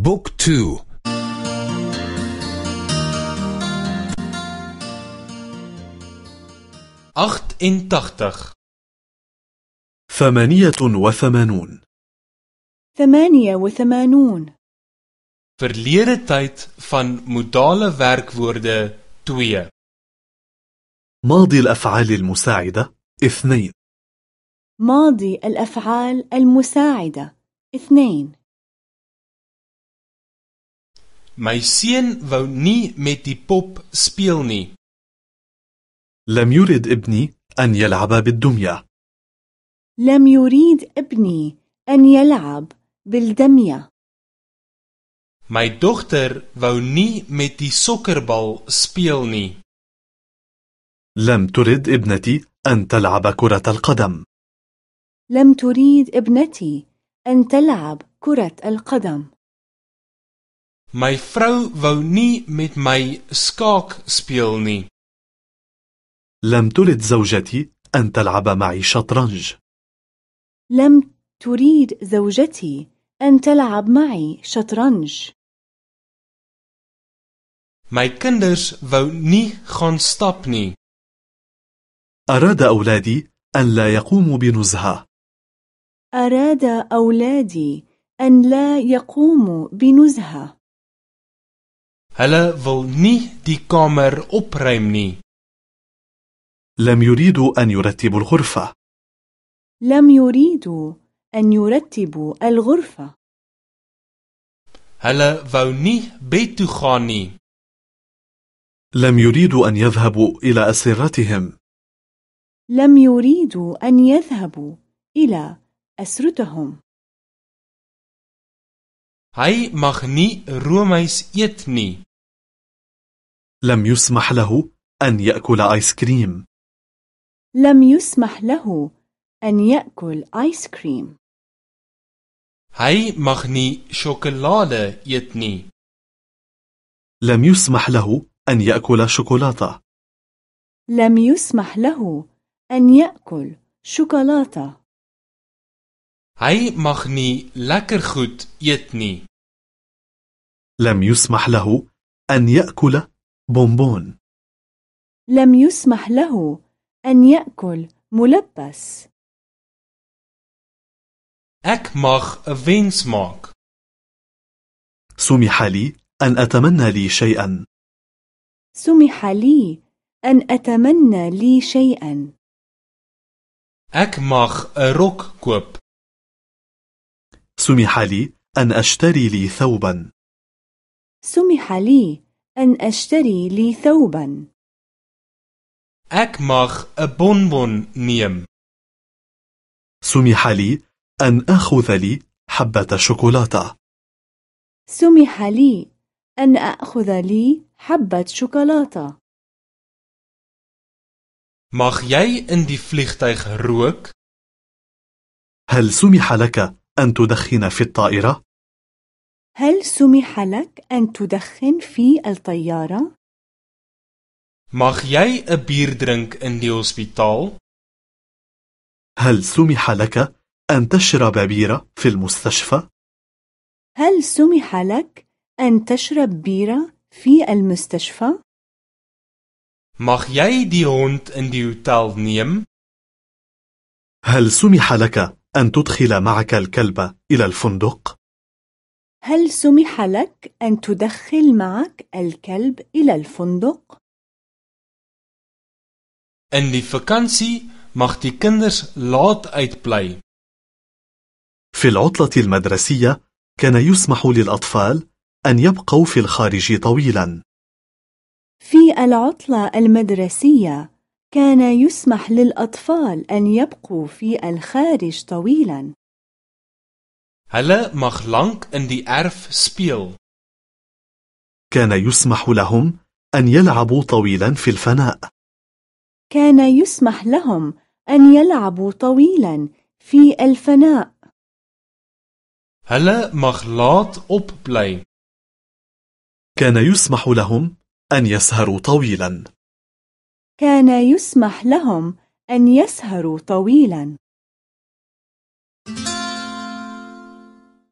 بوك تو. أخت إن تختخ. ثمانية وثمانون. ثمانية وثمانون. Verlede tyd van modale werkwoorde 2 ماضي الأفعال المساعدة اثنين. ماضي الأفعال المساعدة اثنين. My seun wou nie met die pop speel nie. لم يرد ابني أن يلعب بالدمية لم يريد ابني أن يلعب بالدمية My dogter wou nie met die sokkerbal speel nie. لم ترد ابنتي أن تلعب كرة القدم لم تريد ابنتي أن تلعب كرة القدم My vrou wou nie met my skaak speel nie. لم ترد زوجتي أن تلعب معي شطرنج لم تريد زوجتي أن تلعب معي شطرنج My kinders wou nie gaan stap nie. أراد أولادي أن لا يقوموا بنزهة أراد أولادي أن لا يقوموا بنزهة Hulle wil nie die kamer opruim nie. لم يريدوا أن يرتبوا الغرفة لم يريدوا أن يرتبوا الغرفة Hulle wou nie bed toe gaan nie. لم يريدوا أن يذهبوا إلى أسرتهم لم يريدوا أن يذهبوا إلى أسرتهم Hy mag nie roomys eet nie. لم يسمح له أن يأكل آيس كريم لم يسمح له أن يأكل آيس كريم nie sjokolade eet nie. لم يسمح له أن يأكل شوكولاتة لم يسمح له أن يأكل شوكولاتة nie lekker goed eet nie. لم يسمح له أن يأكل بونبون. لم يسمح له أن يأكل ملبس. Ek mag 'n wens maak. سمح لي أن أتمنى لي شيئا. سمح لي أن أتمنى لي شيئا. Ek mag 'n rok koop. سمح لي أن أشتري لي ثوبا. سمح لي أن أشتري لي ثوبا Ek mag 'n bonbon neem. سمح لي أن أخذ لي حبة شوكولاتة سمح لي أن أخذ لي حبة شوكولاتة Mag jy in die vliegtyg rook? هل سمح لك أن تدخن في الطائرة؟ هل سمح لك أن تدخن في الطيارة؟ Mag jy 'n bier drink in die hospitaal? هل سمح لك أن تشرب بيرة في المستشفى؟ هل سمح لك أن تشرب بيرة في المستشفى؟ Mag jy die hond in die hotel neem? هل سمح لك أن تدخل معك الكلب إلى الفندق؟ هل سمح لك أن تدخل معك الكلب إلى الفندق؟ In die vakansie mag die kinders laat uitbly. في العطلة المدرسية كان يسمح للأطفال أن يبقوا في الخارج طويلا في العطلة المدرسية كان يسمح للأطفال أن يبقوا في الخارج طويلا Hulle mag lank in die erf speel. كان يسمح لهم أن يلعبوا طويلا في الفناء كان يسمح لهم أن يلعبوا طويلا في الفناء Hulle mag laat opbly. كان يسمح لهم أن يسهروا طويلا كان يسمح لهم أن يسهروا طويلا